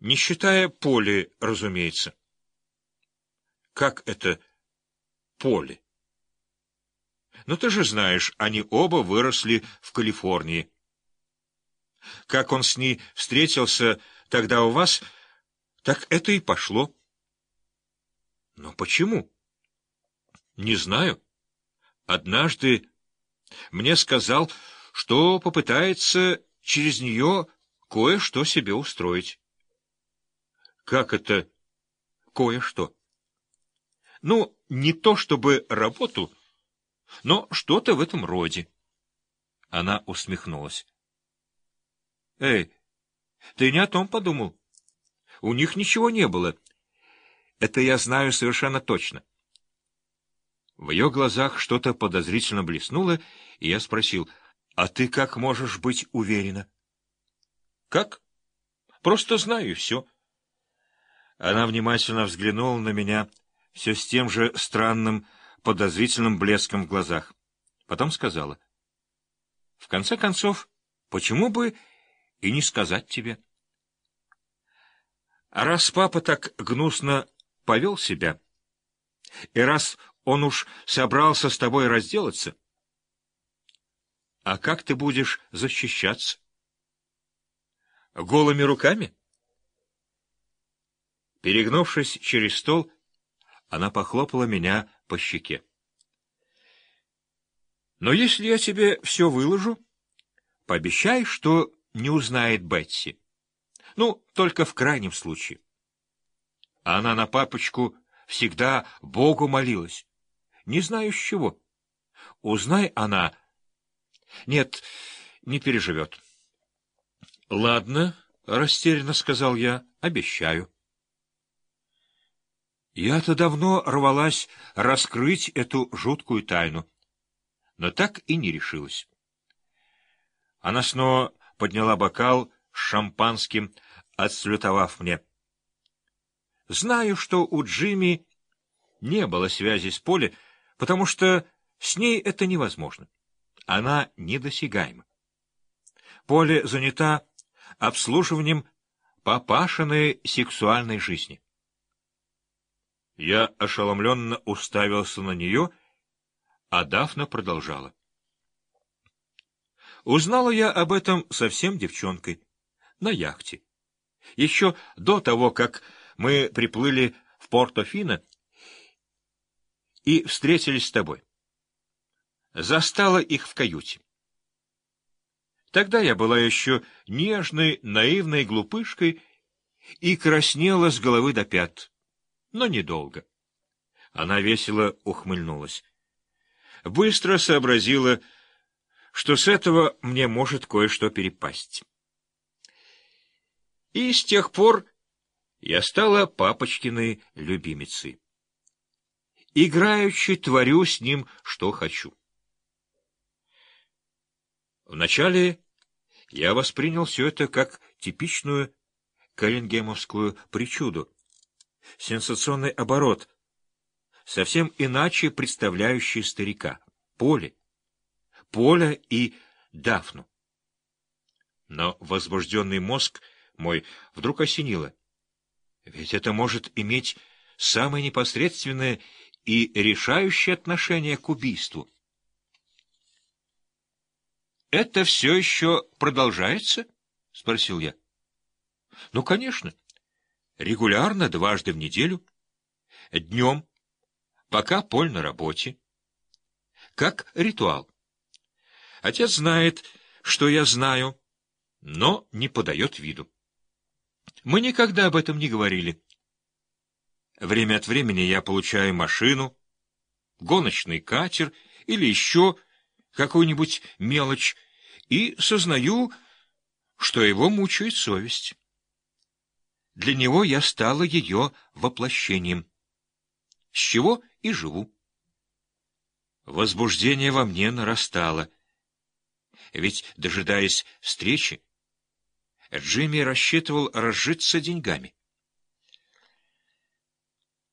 Не считая Поли, разумеется. Как это Поли? Но ты же знаешь, они оба выросли в Калифорнии. Как он с ней встретился тогда у вас, так это и пошло. Но почему? Не знаю. Однажды мне сказал, что попытается через нее кое-что себе устроить. Как это кое-что? Ну, не то чтобы работу, но что-то в этом роде. Она усмехнулась. — Эй, ты не о том подумал. У них ничего не было. Это я знаю совершенно точно. В ее глазах что-то подозрительно блеснуло, и я спросил, «А ты как можешь быть уверена?» «Как? Просто знаю все». Она внимательно взглянула на меня, все с тем же странным, подозрительным блеском в глазах. Потом сказала, «В конце концов, почему бы и не сказать тебе?» А раз папа так гнусно повел себя, и раз он уж собрался с тобой разделаться, а как ты будешь защищаться? Голыми руками? Перегнувшись через стол, она похлопала меня по щеке. Но если я тебе все выложу, пообещай, что не узнает Бетси. Ну, только в крайнем случае. Она на папочку всегда Богу молилась. Не знаю с чего. Узнай она. Нет, не переживет. — Ладно, — растерянно сказал я, — обещаю. Я-то давно рвалась раскрыть эту жуткую тайну, но так и не решилась. Она снова подняла бокал с шампанским, отслютовав мне. Знаю, что у Джимми не было связи с Поле, потому что с ней это невозможно. Она недосягаема. Поле занята обслуживанием папашиной сексуальной жизни. Я ошеломленно уставился на нее, а Дафна продолжала. Узнала я об этом совсем девчонкой, на яхте. Еще до того, как мы приплыли в Порто-Фино и встретились с тобой. Застала их в каюте. Тогда я была еще нежной, наивной глупышкой и краснела с головы до пят, но недолго. Она весело ухмыльнулась. Быстро сообразила, что с этого мне может кое-что перепасть. И с тех пор я стала папочкиной любимицей. Играючи творю с ним, что хочу. Вначале я воспринял все это как типичную каллингемовскую причуду, сенсационный оборот, совсем иначе представляющий старика, поле, поля и Дафну. Но возбужденный мозг мой вдруг осенило. Ведь это может иметь самое непосредственное и решающее отношение к убийству. «Это все еще продолжается?» — спросил я. «Ну, конечно. Регулярно, дважды в неделю. Днем, пока Поль на работе. Как ритуал. Отец знает, что я знаю, но не подает виду. Мы никогда об этом не говорили. Время от времени я получаю машину, гоночный катер или еще какую-нибудь мелочь и сознаю, что его мучает совесть. Для него я стала ее воплощением, с чего и живу. Возбуждение во мне нарастало, ведь, дожидаясь встречи, Джимми рассчитывал разжиться деньгами.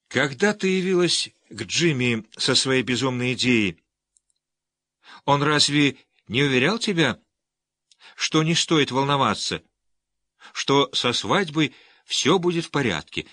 Когда ты явилась к Джимми со своей безумной идеей, он разве не уверял тебя, что не стоит волноваться, что со свадьбой Все будет в порядке,